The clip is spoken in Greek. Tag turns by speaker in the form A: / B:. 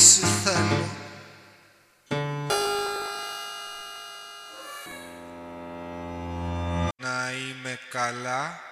A: σε θέλω Να είμαι καλά.